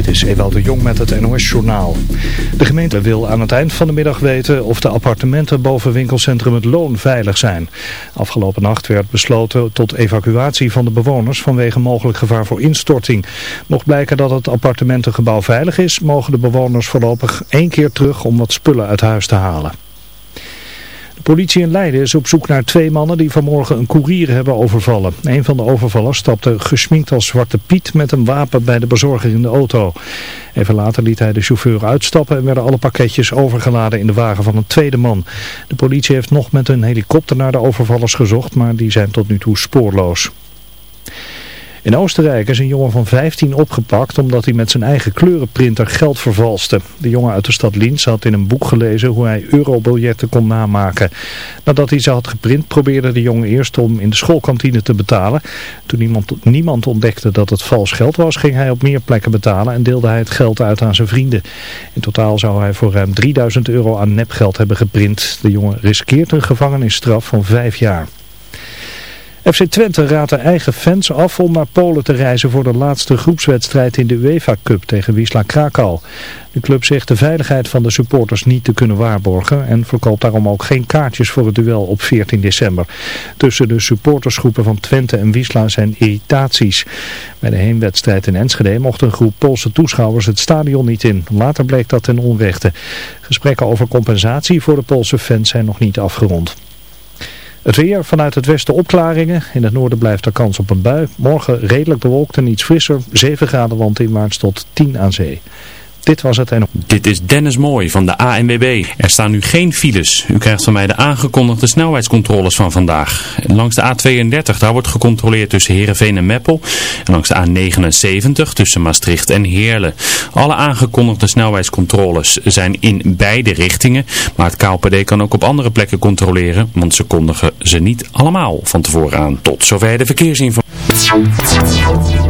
Dit is Ewald de Jong met het NOS-journaal. De gemeente wil aan het eind van de middag weten of de appartementen boven winkelcentrum Het Loon veilig zijn. Afgelopen nacht werd besloten tot evacuatie van de bewoners vanwege mogelijk gevaar voor instorting. Mocht blijken dat het appartementengebouw veilig is, mogen de bewoners voorlopig één keer terug om wat spullen uit huis te halen. De politie in Leiden is op zoek naar twee mannen die vanmorgen een koerier hebben overvallen. Een van de overvallers stapte gesminkt als Zwarte Piet met een wapen bij de bezorger in de auto. Even later liet hij de chauffeur uitstappen en werden alle pakketjes overgeladen in de wagen van een tweede man. De politie heeft nog met een helikopter naar de overvallers gezocht, maar die zijn tot nu toe spoorloos. In Oostenrijk is een jongen van 15 opgepakt omdat hij met zijn eigen kleurenprinter geld vervalste. De jongen uit de stad Linz had in een boek gelezen hoe hij eurobiljetten kon namaken. Nadat hij ze had geprint probeerde de jongen eerst om in de schoolkantine te betalen. Toen niemand, niemand ontdekte dat het vals geld was ging hij op meer plekken betalen en deelde hij het geld uit aan zijn vrienden. In totaal zou hij voor ruim 3000 euro aan nepgeld hebben geprint. De jongen riskeert een gevangenisstraf van 5 jaar. FC Twente raadt de eigen fans af om naar Polen te reizen voor de laatste groepswedstrijd in de UEFA Cup tegen Wisla Krakau. De club zegt de veiligheid van de supporters niet te kunnen waarborgen en verkoopt daarom ook geen kaartjes voor het duel op 14 december. Tussen de supportersgroepen van Twente en Wisla zijn irritaties. Bij de heenwedstrijd in Enschede mocht een groep Poolse toeschouwers het stadion niet in. Later bleek dat ten onrechte. Gesprekken over compensatie voor de Poolse fans zijn nog niet afgerond. Het weer vanuit het westen opklaringen. In het noorden blijft er kans op een bui. Morgen redelijk bewolkt en iets frisser. 7 graden landinwaarts tot 10 aan zee. Dit was het en... Dit is Dennis Mooi van de ANWB. Er staan nu geen files. U krijgt van mij de aangekondigde snelheidscontroles van vandaag. Langs de A32, daar wordt gecontroleerd tussen Heerenveen en Meppel. En langs de A79 tussen Maastricht en Heerlen. Alle aangekondigde snelheidscontroles zijn in beide richtingen. Maar het KLPD kan ook op andere plekken controleren. Want ze kondigen ze niet allemaal van tevoren aan. Tot zover de verkeersinformatie.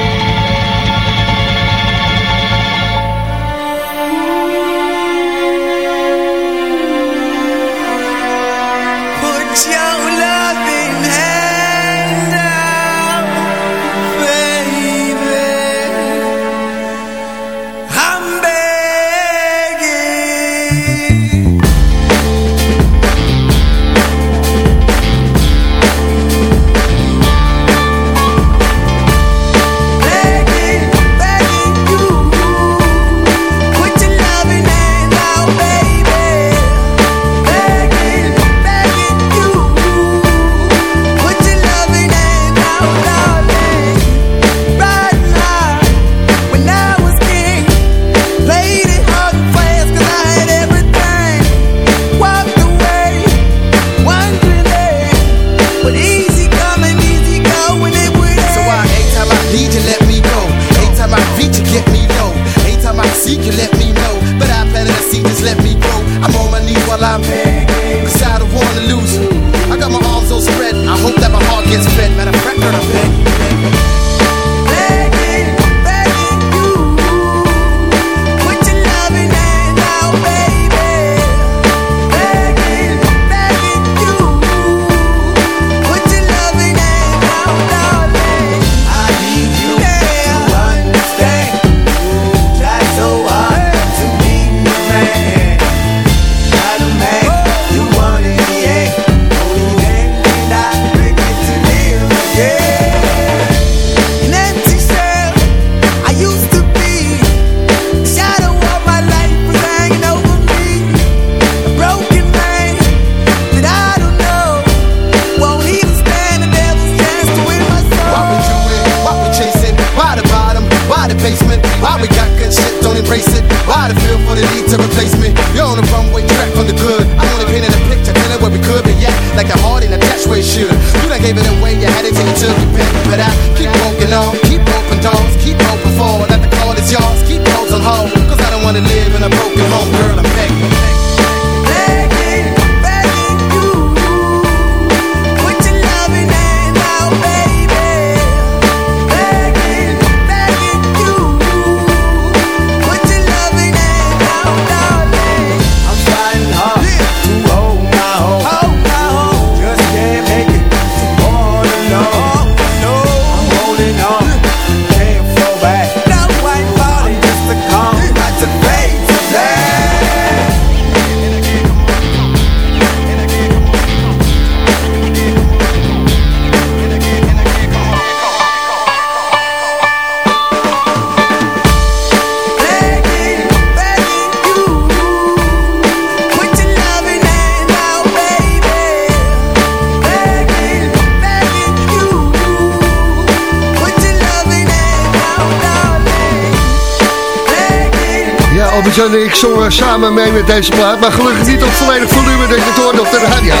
En ik zongen samen mee met deze plaat. Maar gelukkig niet op volledig volume dat je het hoorde op de radio.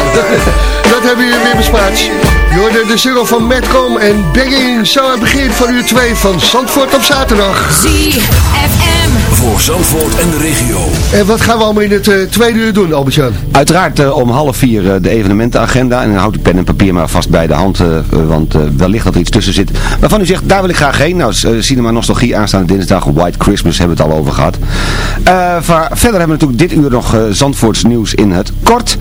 Dat hebben jullie weer bespaard. Je de single van Madcom en Begging. Zo aan het begin van uur 2 van Zandvoort op zaterdag. ZFM. Voor Zandvoort en de regio. En wat gaan we allemaal in het eh, tweede uur doen, Albert-Jan? Uiteraard eh, om half vier eh, de evenementenagenda. En dan houd ik pen en papier maar vast bij de hand. want eh, wellicht dat er iets tussen zit. Waarvan u zegt, daar wil ik graag heen. Nou, uh, Cinema Nostalgie aanstaande dinsdag. White Christmas hebben we het al over gehad. Eh, verder hebben we natuurlijk dit uur nog Zandvoorts nieuws in het kort.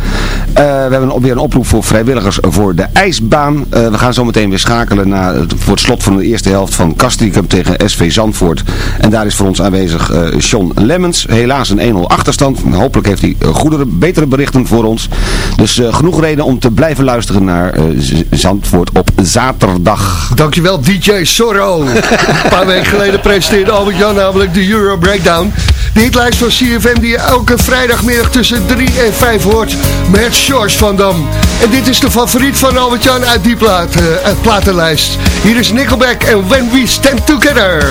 Eh, we hebben weer een oproep voor vrijwilligers voor de ijsbaan. Eh, we gaan zo meteen weer schakelen naar, het- voor het slot van de eerste helft van Castricum tegen SV Zandvoort. En daar is voor ons aanwezig eh John Lemmens. Helaas een 1-0 achterstand. Hopelijk heeft hij eh, goedere, betere berichten voor ons. Dus eh, genoeg reden om te blijven luisteren naar eh, Zandvoort op zaterdag. Dankjewel DJ Sorro. Een paar weken geleden presenteerde Albert-Jan namelijk de Euro Breakdown. De hitlijst van CFM die je elke vrijdagmiddag tussen 3 en 5 hoort met George van Dam. En dit is de favoriet van Albert-Jan uit die plaat, eh, uit platenlijst. Hier is Nickelback en When We Stand Together.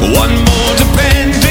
One more depending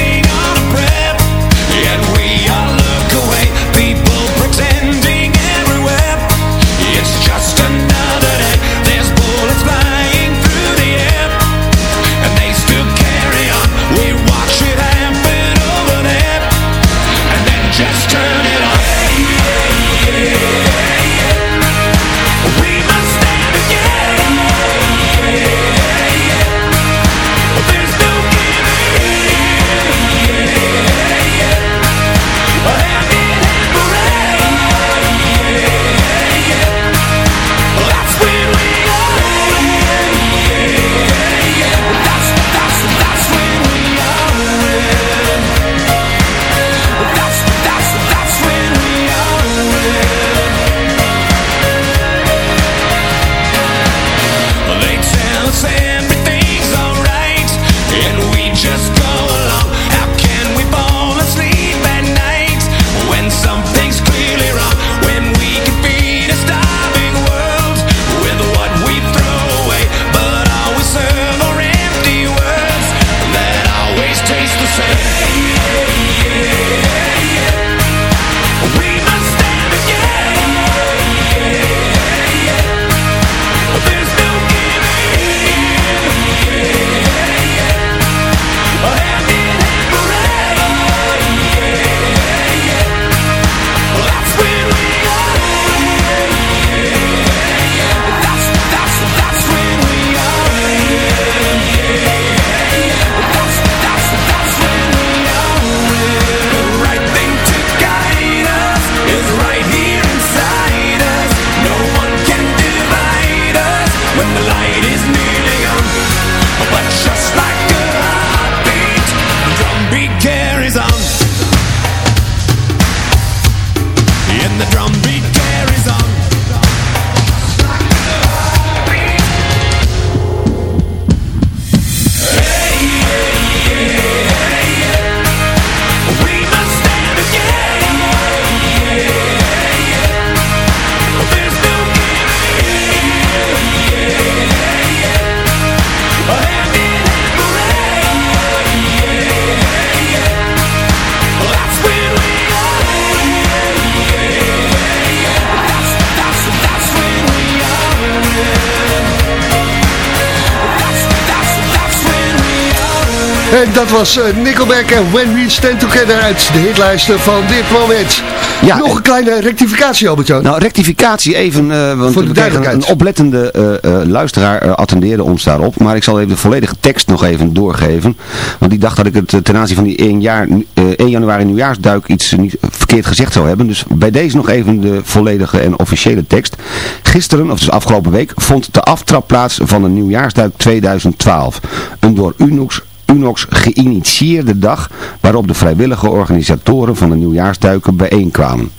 was eh, Nickelback en When We Stand Together uit de hitlijsten van dit moment. Ja, Nog en- een kleine rectificatie, Albert-Jan. Nou, rectificatie even, eh, want Voor de duidelijkheid. een oplettende eh, luisteraar attendeerde ons daarop. Maar ik zal even de volledige tekst nog even doorgeven. Want die dacht dat ik het ten aanzien van die 1, jaar, eh, 1 januari nieuwjaarsduik iets niet verkeerd gezegd zou hebben. Dus bij deze nog even de volledige en officiële tekst. Gisteren, of dus afgelopen week, vond de aftrap plaats van de nieuwjaarsduik 2012. Een door Unox Unox geïnitieerde dag waarop de vrijwillige organisatoren van de nieuwjaarsduiken bijeenkwamen.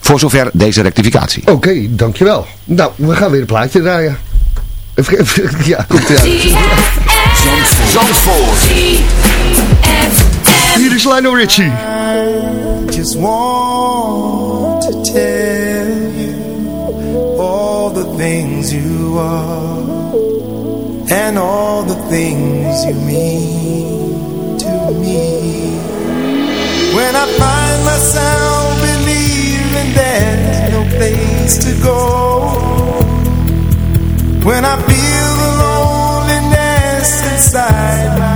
Voor zover deze rectificatie. Oké, dankjewel. Nou, we gaan weer een plaatje draaien. Ja, komt eruit. Zandvoort. Hier is Lionel Richie. just want to tell you all the things you are and all the things you mean to me. When I find myself believing there's no place to go, when I feel the loneliness inside my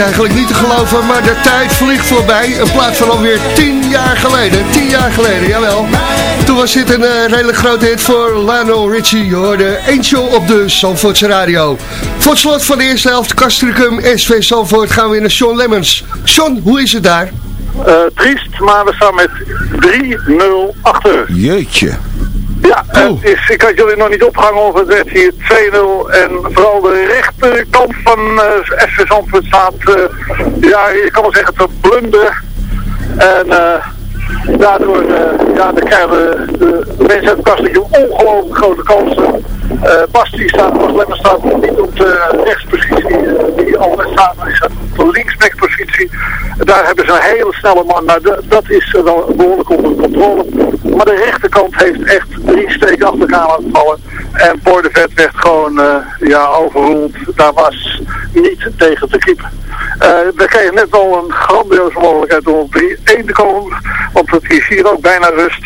eigenlijk niet te geloven, maar de tijd vliegt voorbij. Een plaat van alweer tien jaar geleden. Tien jaar geleden, jawel. Toen was dit een eh, redelijk grote hit voor Lionel Richie. Je hoorde Angel op de Zandvoortse radio. Voor het slot van de eerste helft, Castricum, SV Zandvoort, gaan we weer naar Sean Lemmens. Sean, hoe is het daar? Eh, triest, maar we staan met 3-0 achter. Jeetje. Ja, het is, ik had jullie nog niet opgehangen of het werd hier 2-0 en vooral de rechterkant van eh SV Zandvoort staat, eh, ja, je kan wel zeggen, te blunder. En eh, daardoor ja, dan krijgen de, mensen uit de kast ongelooflijk grote kansen. Bas die staat, Bas Lemmers staat niet op de rechtspositie die altijd staat is. De linksbackpositie. Daar hebben ze een hele snelle man. Nou, dat- is eh, wel behoorlijk onder controle. Maar de rechterkant heeft echt drie steken achter elkaar. En Vet werd gewoon eh, ja, overroeld. Daar was niet tegen te kiepen. Eh we kregen net wel een grandioze mogelijkheid om op 3-1 te komen. Want het is hier ook bijna rust.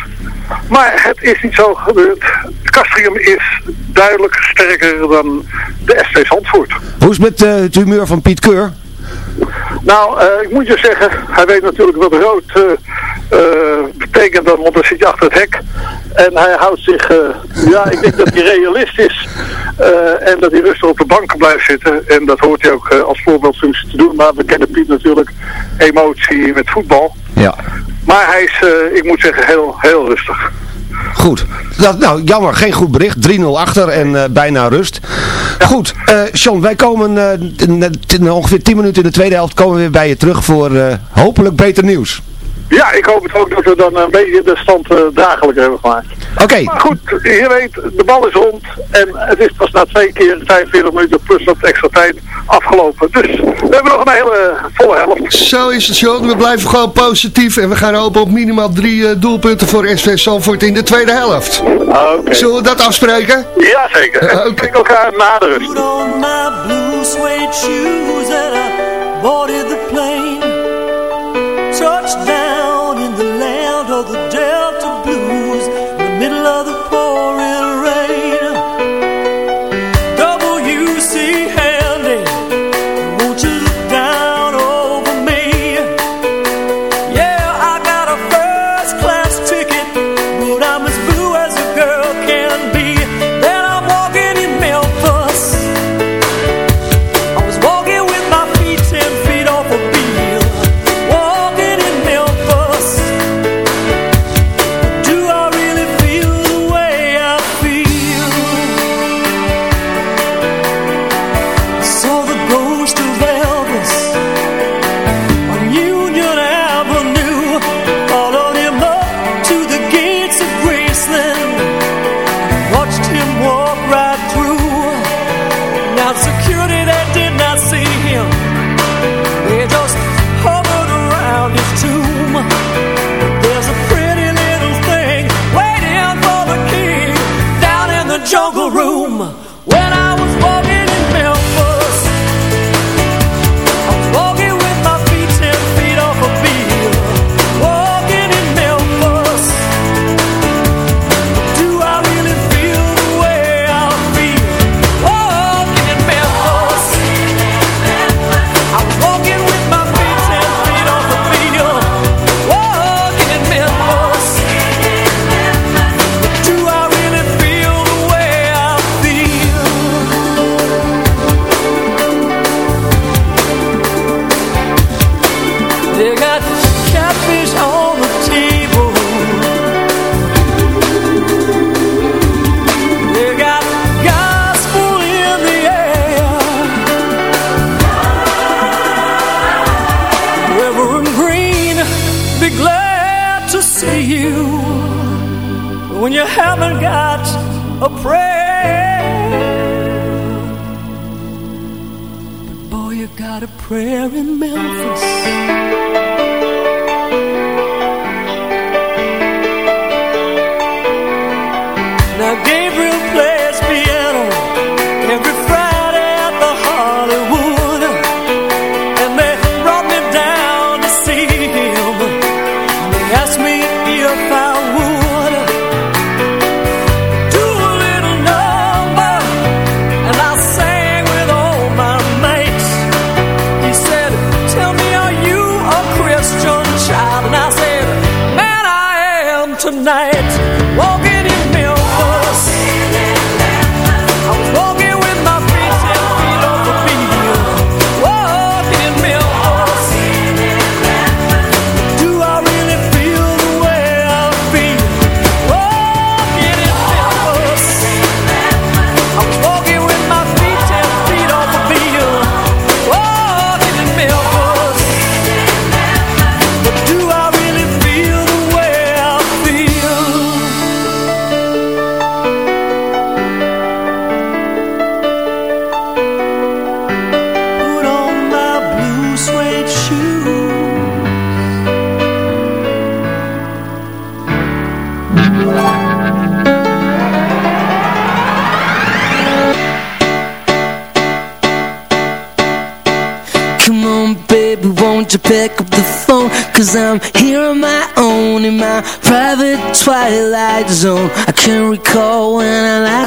Maar het is niet zo gebeurd. Castrium is duidelijk sterker dan de SV Zandvoort. Hoe is het met het humeur van Piet Keur? Nou, eh, ik moet je zeggen, hij weet natuurlijk wat rood eh, eh, betekent, dan, want dan zit je achter het hek. En hij houdt zich, ja, ik denk dat hij realist is. en dat hij rustig op de banken blijft zitten. En dat hoort hij ook als voorbeeldfunctie te doen. Maar we kennen Piet natuurlijk emotie met voetbal. Ja. Maar hij is, ik moet zeggen, heel, heel rustig. Goed. Dat, nou, jammer. Geen goed bericht. 3-0 achter en bijna rust. Goed. eh John, wij komen eh, n- ongeveer 10 minuten in de tweede helft komen we weer bij je terug voor eh, hopelijk beter nieuws. Ja, ik hoop het ook dat we dan een beetje de stand dagelijks hebben gemaakt. Oké. Maar goed, je weet, de bal is rond en het is pas na twee keer 45 minuten plus wat extra tijd afgelopen. Dus we hebben nog een hele volle helft. Zo is het, John. We blijven gewoon positief en we gaan hopen op minimaal drie eh, doelpunten voor SV Zandvoort in de tweede helft. Oké. Zullen we dat afspreken? Ja, zeker. We spreken elkaar na de rust.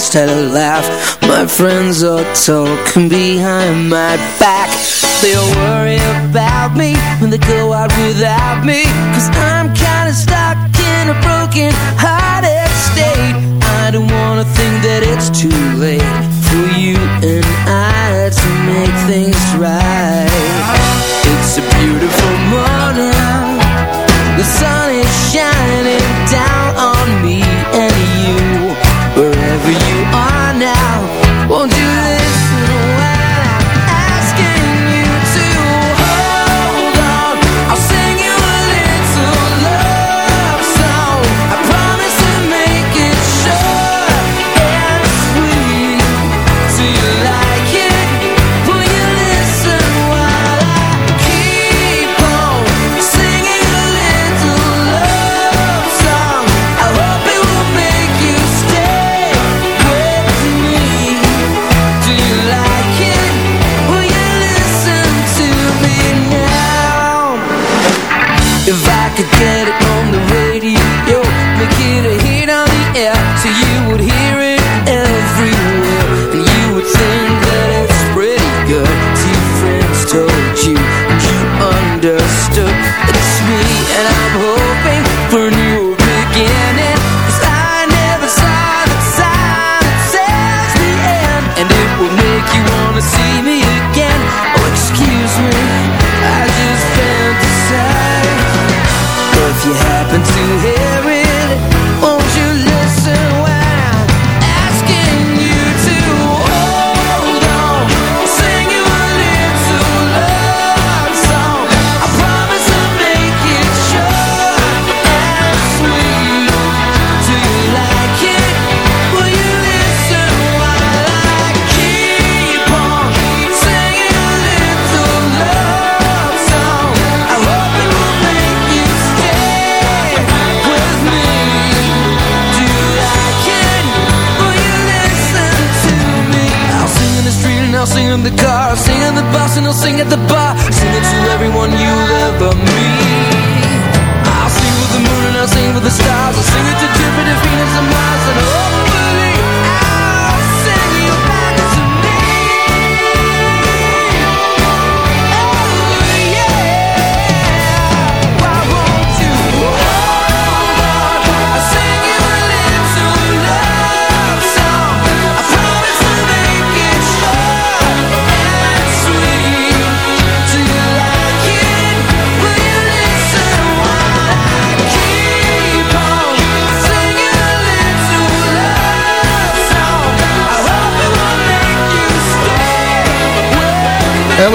Last had a laugh. My friends are talking behind my back. They'll worry about me when they go out without me. Cause I'm kinda stuck in a broken hearted state I don't wanna think that it's too late For you and I to make things right. It's a beautiful morning. The sun is shining down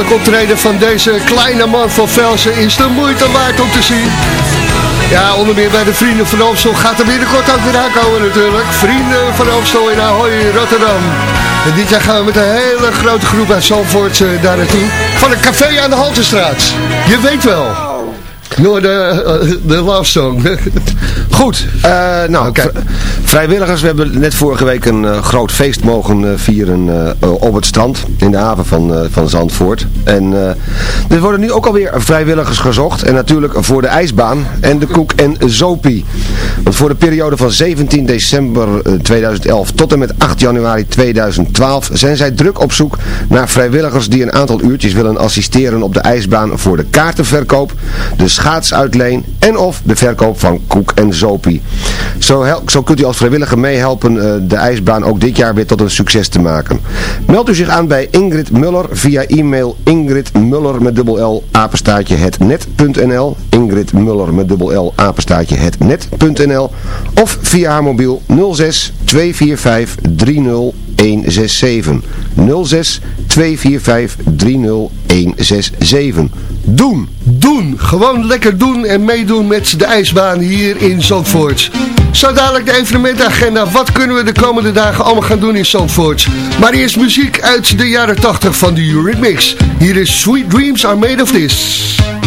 Elk optreden van deze kleine man van Velsen is de moeite waard om te zien. Ja, onder meer bij de Vrienden van Amstel gaat er binnenkort ook weer aankomen natuurlijk. Vrienden van Amstel in Ahoy, Rotterdam. En dit jaar gaan we met een hele grote groep uit Zandvoort eh, daar naartoe. Van een café aan de Haltestraat. Je weet wel. Door de, eh, de love song. Goed, eh, nou, v- vrijwilligers, we hebben net vorige week een eh, groot feest mogen vieren op het strand in de haven van, van Zandvoort. En er worden nu ook alweer vrijwilligers gezocht en natuurlijk voor de ijsbaan en de koek en zopie. Want voor de periode van 17 december eh, 2011 tot en met 8 januari 2012 zijn zij druk op zoek naar vrijwilligers die een aantal uurtjes willen assisteren op de ijsbaan voor de kaartenverkoop, de schaatsuitleen en of de verkoop van koek en zopie. Zo, zo kunt u als vrijwilliger meehelpen eh, de ijsbaan ook dit jaar weer tot een succes te maken. Meld u zich aan bij Ingrid Muller via e-mail Ingrid Muller met dubbel L apenstaartje hetnet.nl Ingrid Muller met dubbel L of via haar mobiel 06 245 30167 06 245 30167 Doen, doen. Gewoon lekker doen en meedoen met de ijsbaan hier in Zandvoort. Zo dadelijk de evenementagenda. Wat kunnen we de komende dagen allemaal gaan doen in Zandvoort? Maar eerst muziek uit de jaren 80 van de Eurythmics. Hier is Sweet Dreams Are Made of This.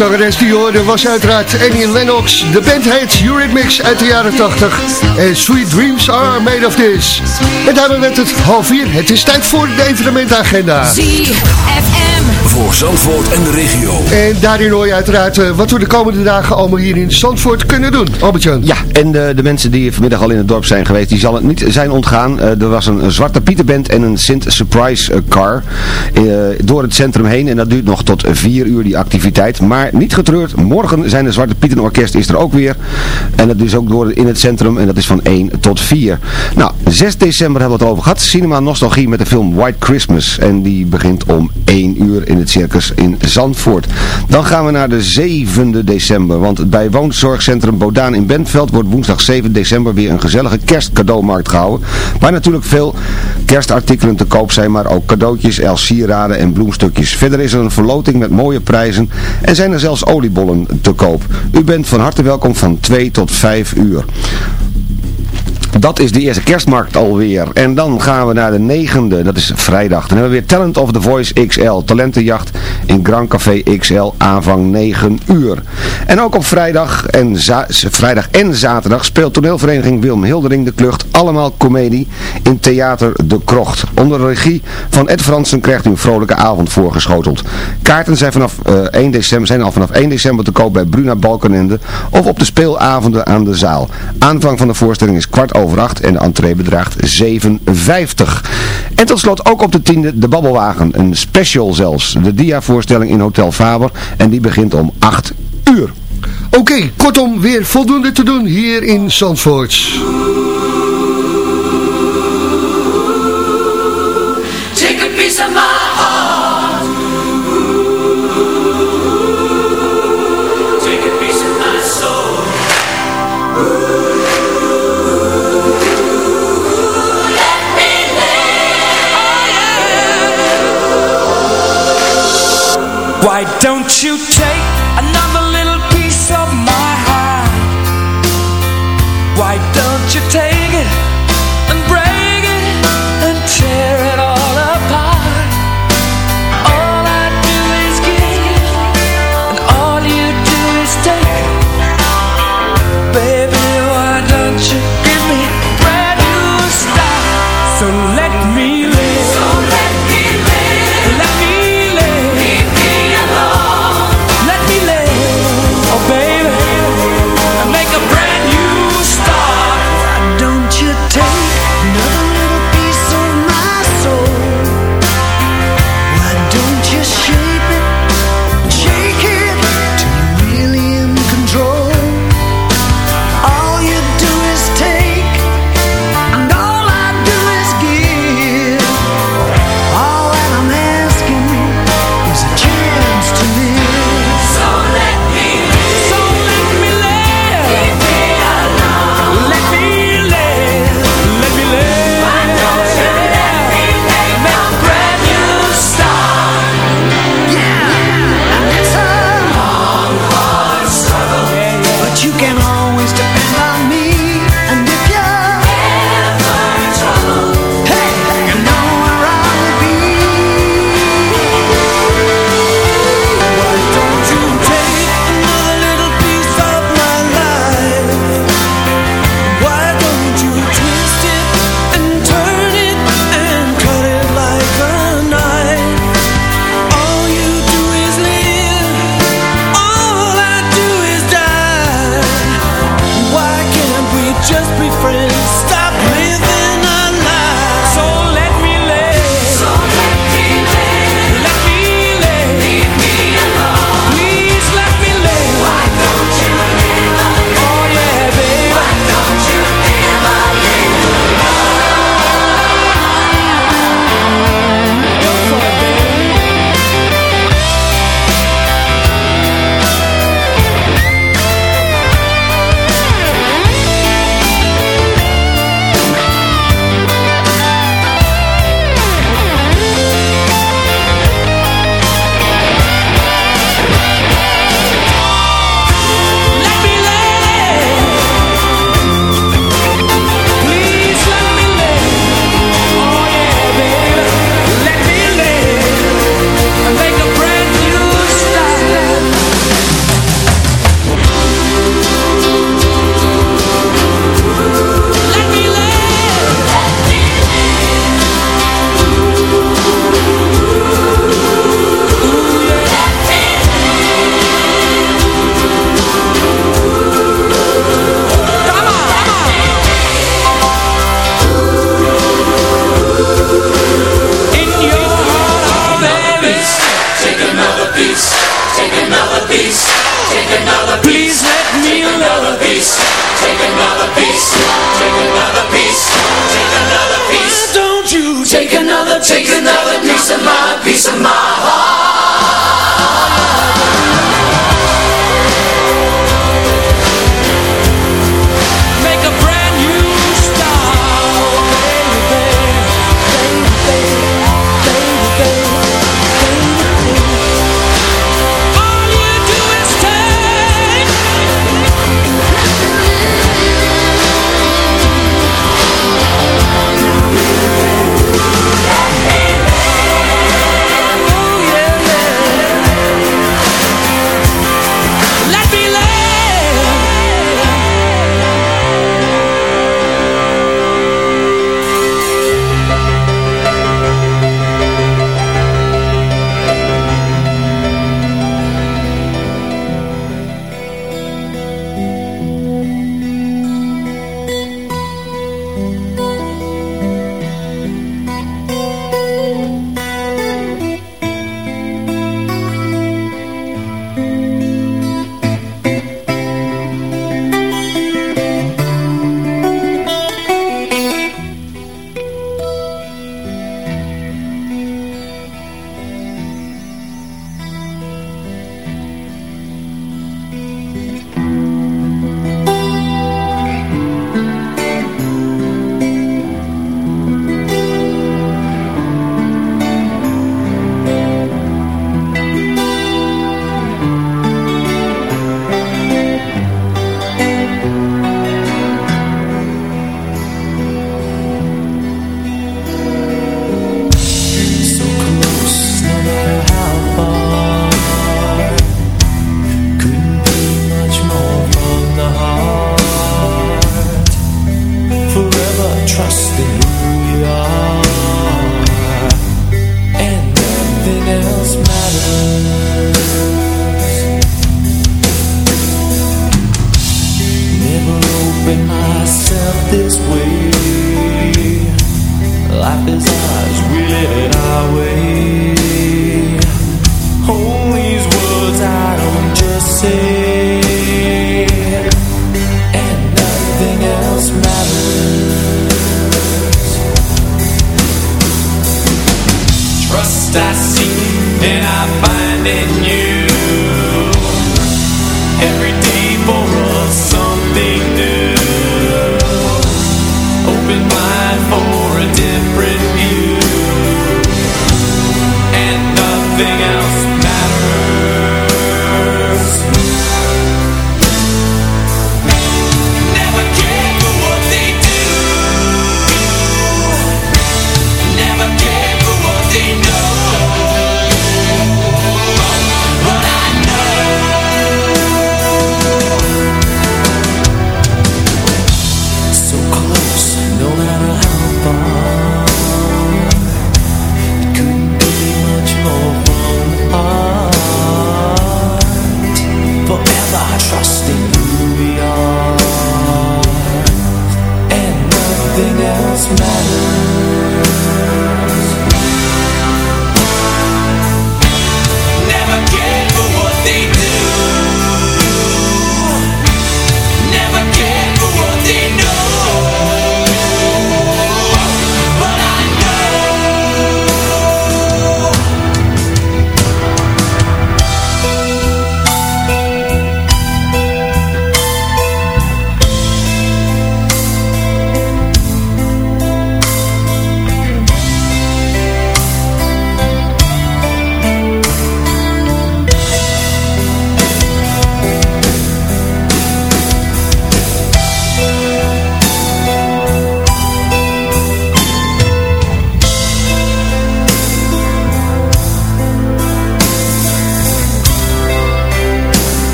Yo zangeres die je hoorde was uiteraard Annie Lennox. De band heet Eurythmics uit de jaren 80. En Sweet Dreams are made of this. En daarmee werd het half vier. Het is tijd voor de evenementagenda. ZFM. Voor Zandvoort en de regio. En daarin hoor je uiteraard eh, wat we de komende dagen allemaal hier in Zandvoort kunnen doen. Albert-Jan. Ja, en de, de mensen die vanmiddag al in het dorp zijn geweest, die zal het niet zijn ontgaan. Eh, er was een, een Zwarte Pieterband en een Sint Surprise eh, car eh, door het centrum heen. En dat duurt nog tot 4 uur die activiteit. Maar niet getreurd, morgen zijn de Zwarte Pietenorkest is er ook weer. En dat is ook door in het centrum en dat is van 1 tot 4. Nou, 6 december hebben we het over gehad. Cinema Nostalgie met de film White Christmas. En die begint om 1 uur in het circus in Zandvoort. Dan gaan we naar de 7e december. Want bij woonzorgcentrum Bodaan in Bentveld wordt woensdag 7 december weer een gezellige kerstcadeaumarkt gehouden. Waar natuurlijk veel kerstartikelen te koop zijn, maar ook cadeautjes, als sieraden en bloemstukjes. Verder is er een verloting met mooie prijzen en zijn er zelfs oliebollen te koop. U bent van harte welkom van 2 tot 5 uur. Dat is de eerste kerstmarkt alweer. En dan gaan we naar de negende, dat is vrijdag. Dan hebben we weer Talent of the Voice XL. Talentenjacht in Grand Café XL, aanvang 9 uur. En ook op vrijdag en, vrijdag en zaterdag speelt toneelvereniging Wilm Hildering de Klucht allemaal komedie in Theater De Krocht. Onder de regie van Ed Fransen krijgt u een vrolijke avond voorgeschoteld. Kaarten zijn, vanaf, eh, 1 december, zijn al vanaf 1 december te koop bij Bruna Balkenende of op de speelavonden aan de zaal. Aanvang van de voorstelling is kwart over acht en de entree bedraagt 7,50. En tot slot ook op de tiende de Babbelwagen, een special zelfs. De dia-voorstelling in Hotel Faber en die begint om 8 uur. Oké, kortom weer voldoende te doen hier in Zandvoort. Piece of my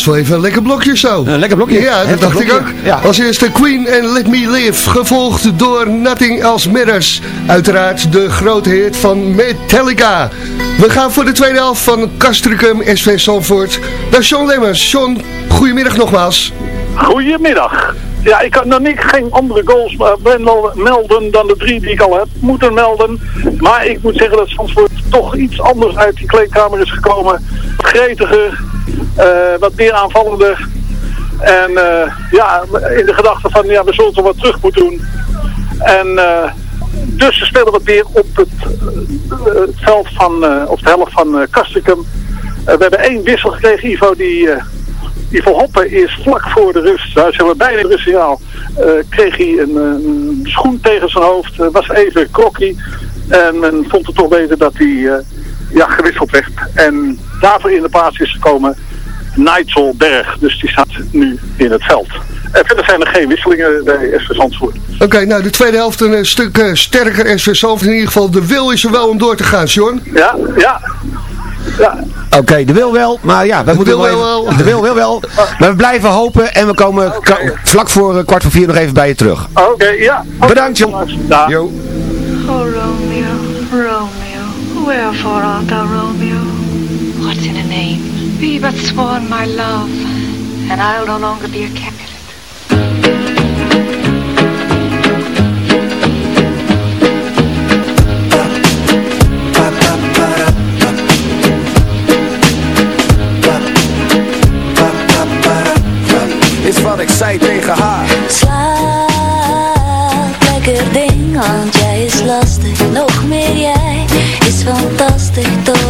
Was wel even een lekker blokje zo. Een lekker blokje. Ja, dat dacht ik ook. Ja. Als eerste Queen en Let Me Live, gevolgd door Nothing Else Matters. Uiteraard de grote hit van Metallica. We gaan voor de tweede helft van Castricum SV Zandvoort. Naar Sean Lemmers. Sean, goedemiddag nogmaals. Goedemiddag. Ja, ik kan nog niet geen andere goals mel- melden dan de drie die ik al heb moeten melden. Maar ik moet zeggen dat Zandvoort toch iets anders uit die kleedkamer is gekomen. Gretiger, wat meer aanvallender. En eh, ja, in de gedachte van ja, we zullen wat terug moeten doen. En eh, dus ze spelen wat meer op het, eh, veld van, eh, of de helft van eh Castricum. Eh, we hebben één wissel gekregen, Ivo, die... eh, Ivo Hoppen is vlak voor de rust, zeg maar bijna in het eh, kreeg hij een, eh, schoen tegen zijn hoofd, eh, was even krokkie. En men vond het toch beter dat hij eh, ja, gewisseld werd. En daarvoor in de plaats is gekomen Nigel Berg, dus die staat nu in het veld. En verder zijn er geen wisselingen bij SV Zandvoort. Oké, nou de tweede helft een eh, stuk eh, sterker SV Zandvoort. In ieder geval, de wil is er wel om door te gaan, Sean. Ja, ja. Ja, Oké, de wil wel, maar ja, we moeten wil wel wel even- wel. De wil wil wel. Maar we blijven hopen en we komen vlak voor eh, kwart voor vier nog even bij je terug. oké, ja. Bedankt, John. Ja. Oh, Romeo, Romeo, wherefore art thou Romeo? What's in a name? Be but sworn my love, and I'll no longer be a Capulet. Is wat ik zei tegen haar. Slaap, lekker ding, want jij is lastig. Nog meer jij is fantastisch toch.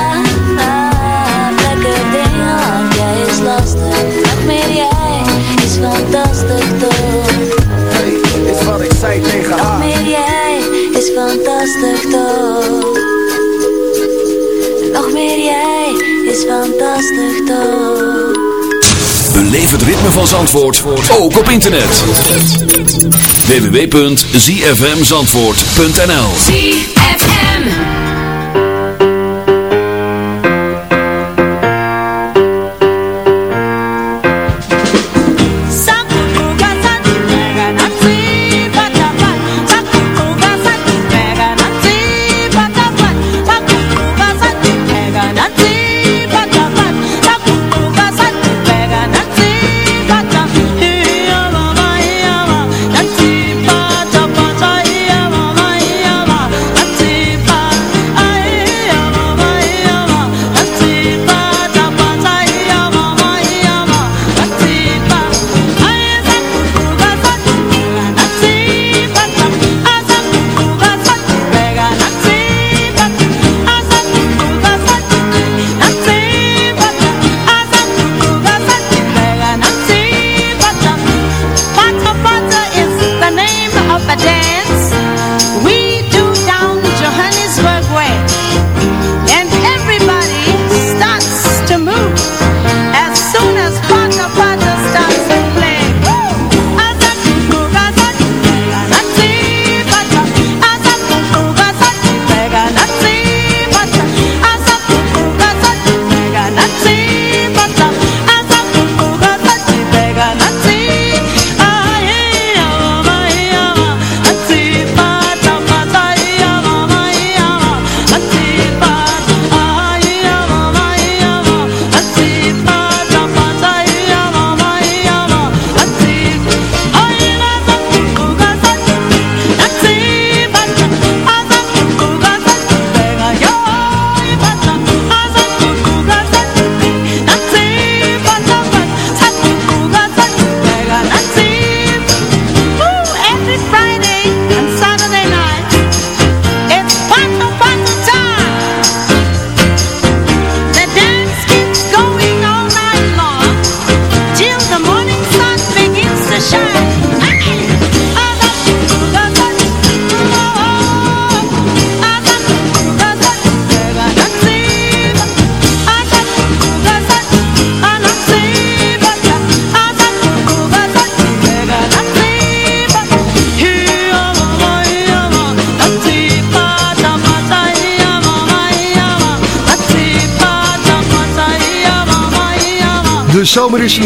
fantastisch toch? Nog meer jij is fantastisch toch? Beleef het ritme van Zandvoort, ook op internet. www.zfmzandvoort.nl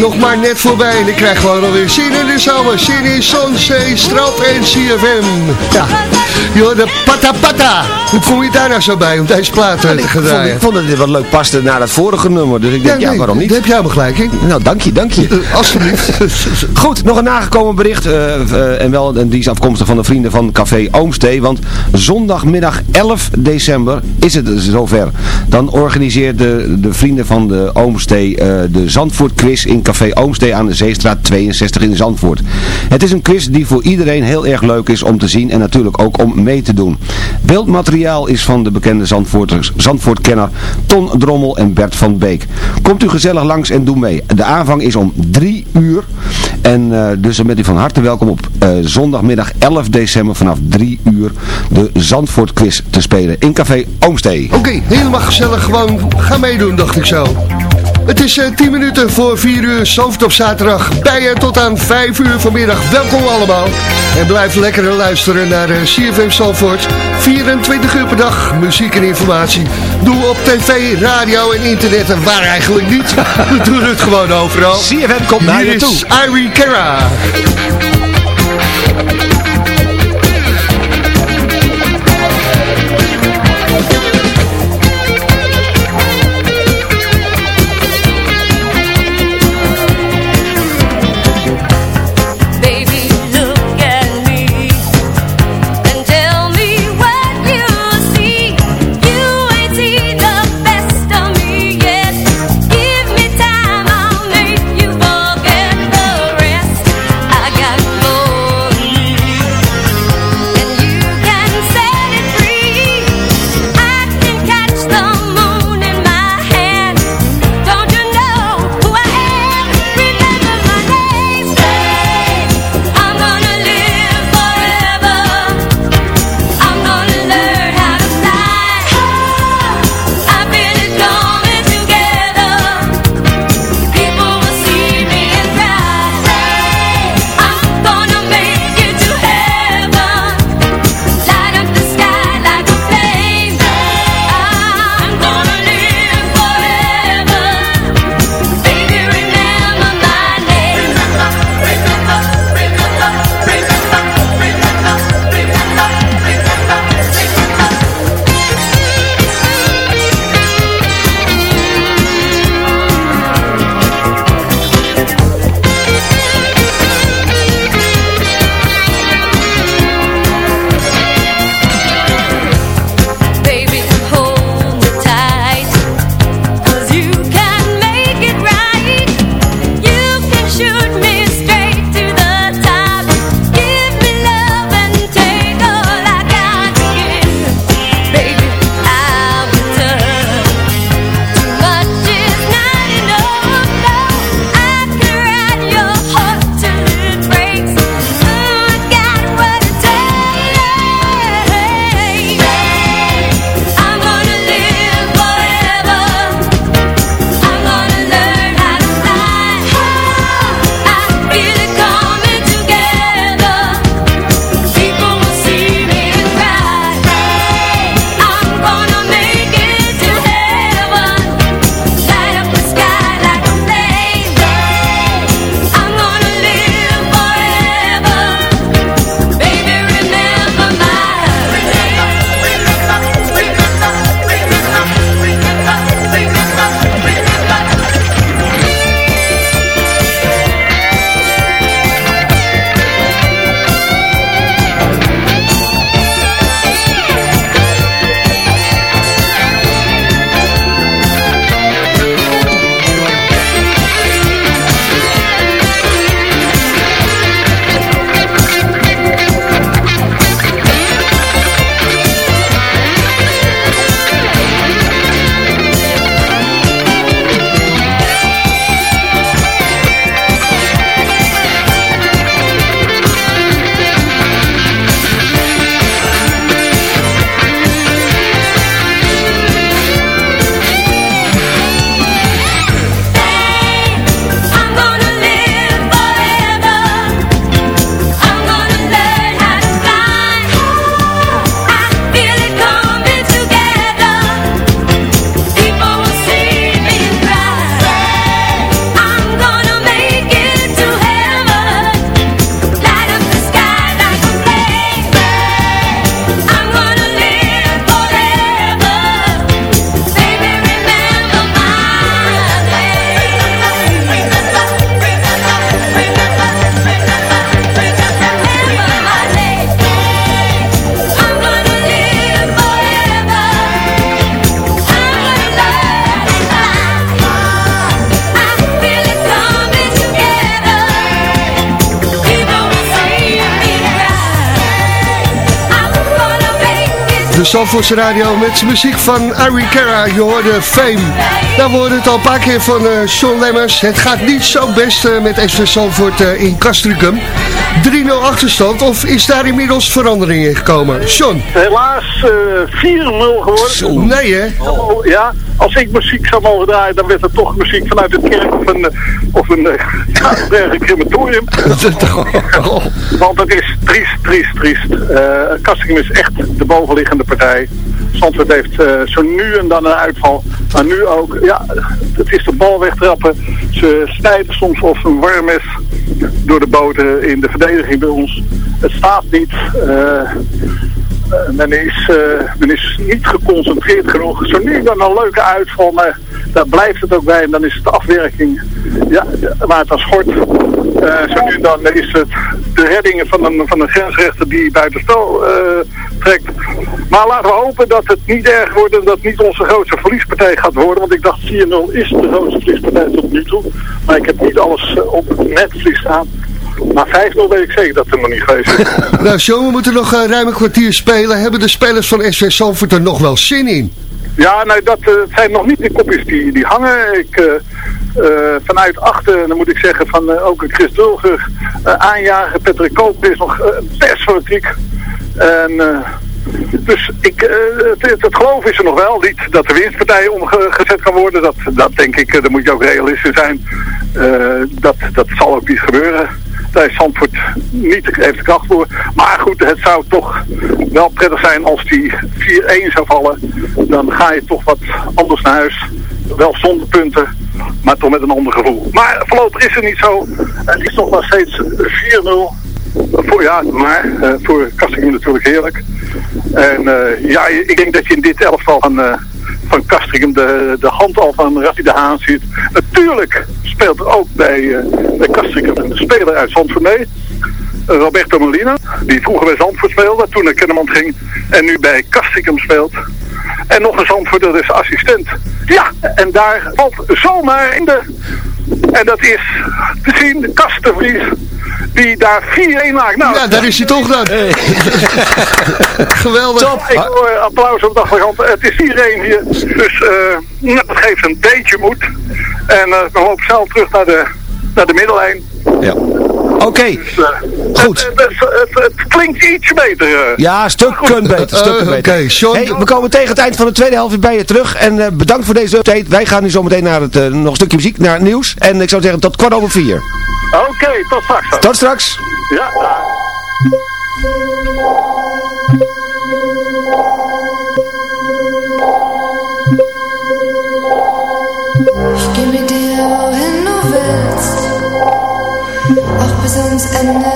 nog maar net voorbij en ik krijg gewoon alweer zin in de zomer. Zin in zon, zee, en CFM. Ja, joh, de pata pata. Hoe kom je daar nou zo bij om deze plaat eh, te ik, gaan vond, draaien? ik vond dat dit wat leuk paste naar het vorige nummer. Dus ik denk, ja, nee, waarom niet? Heb jij me gelijk in. Nou, dank je, dank je. alsjeblieft. Goed, nog een nagekomen bericht. eh, eh, en wel, en die is afkomstig van de vrienden van Café Oomstee. Want zondagmiddag 11 december is het zover. Dan organiseert de, de vrienden van de Oomstee eh, de Zandvoort quiz in Café Oomstee aan de Zeestraat 62 in Zandvoort. Het is een quiz die voor iedereen heel erg leuk is om te zien en natuurlijk ook om mee te doen. Beeldmateriaal is van de bekende Zandvoortkenner Ton Drommel en Bert van Beek. Komt u gezellig langs en doe mee. De aanvang is om 3 uur. En eh, dus dan bent u van harte welkom op eh, zondagmiddag 11 december vanaf 3 uur de Zandvoort quiz te spelen in Café Oomstee. Oké, helemaal gezellig. Gewoon ga meedoen, dacht ik zo. Het is eh 10 minuten voor 4 uur, Zandvoort op zaterdag. Bij je tot aan 5 uur vanmiddag. Welkom allemaal. En blijf lekker luisteren naar eh, CFM Zandvoort. 24 uur per dag, muziek en informatie. Doen we op tv, radio en internet en waar eigenlijk niet. We doen het gewoon overal. CFM komt naar Hier je toe. is Irene Cara. Zandvoortse Radio met muziek van Ari Cara. Je hoorde Fame. Daar hoorden het al een paar keer van uh, Sean Lemmers. Het gaat niet zo best uh, met SV Zandvoort uh, in Castricum. 3-0 achterstand. Of is daar inmiddels verandering in gekomen? Sean? Helaas 4-0 geworden. Nee hè? Oh, ja, als ik muziek zou mogen draaien, dan werd het toch muziek vanuit het kerk of een, of een crematorium. Want het is triest, triest, triest. Uh, is echt de bovenliggende partij. Zandvoort heeft uh, zo nu en dan een uitval. Maar nu ook, ja, het is de bal wegtrappen. Ze snijden soms of een warmes door de boten in de verdediging bij ons. Het staat niet. Uh, men, is, uh, men is niet geconcentreerd genoeg. Zo nu dan een leuke uitval, maar daar blijft het ook bij. En dan is het afwerking ja, waar het aan schort. Uh, zo nu dan is het de reddingen van een, van een grensrechter die buitenspel trekt. Maar laten we hopen dat het niet erg wordt en dat niet onze grootste verliespartij gaat worden. Want ik dacht 4-0 is de grootste verliespartij tot nu toe. Maar ik heb niet alles op netvlies staan. Maar 5-0 weet ik zeker dat het nog niet geweest is. nou, zo, we moeten nog uh, ruim een kwartier spelen. Hebben de spelers van SV Zandvoort er nog wel zin in? Ja, nee, dat uh, zijn nog niet de kopjes die, die hangen. Ik, uh, uh, vanuit achter, dan moet ik zeggen, van ook een Chris Dulger, aanjager Patrick Koop is nog best fanatiek. En... Dus ik, het, het, het, geloof is er nog wel. Niet dat de winstpartij omgezet kan worden. Dat, dat denk ik, daar moet je ook realistisch zijn. dat, dat zal ook niet gebeuren daar is Zandvoort niet heeft de kracht voor. Maar goed, het zou toch wel prettig zijn als die 4-1 zou vallen. Dan ga je toch wat anders naar huis. Wel zonder punten, maar toch met een ander gevoel. Maar voorlopig is het niet zo. Het is nog wel steeds 4-0. Voor, ja, maar uh, voor Kastikum natuurlijk heerlijk. En uh, ja, ik denk dat je in dit elftal van... Uh, van Castricum de, de hand al van Raffi de Haan ziet. Natuurlijk speelt ook bij, uh, bij Castricum een speler uit Zandvoort mee. Uh, Roberto Molina, die vroeger bij Zandvoort speelde, toen naar Kennemerland ging en nu bij Castricum speelt. En nog een Zandvoort, dat is assistent. Ja, en daar valt zomaar in de... En dat is te zien, de Kastenvries die daar 4-1 maakt. Nou, ja, daar is hij toch dan. Hey. Geweldig. Top. Ik hoor applaus op de achtergrond. Het is 4-1 hier. Dus uh, dat geeft een beetje moed. En uh, we lopen snel terug naar de, naar de middellijn. Ja. Oké, okay. dus, uh, goed. Het, het, het, het, klinkt iets beter. Ja, stukken beter. Stukken beter. Okay, hey, we komen tegen het eind van de tweede helft bij je terug. En bedankt voor deze update. Wij gaan nu zo meteen naar het, nog een stukje muziek, naar het nieuws. En ik zou zeggen tot kwart over vier. Oké, okay, tot straks. Dan. Tot straks. Ja. And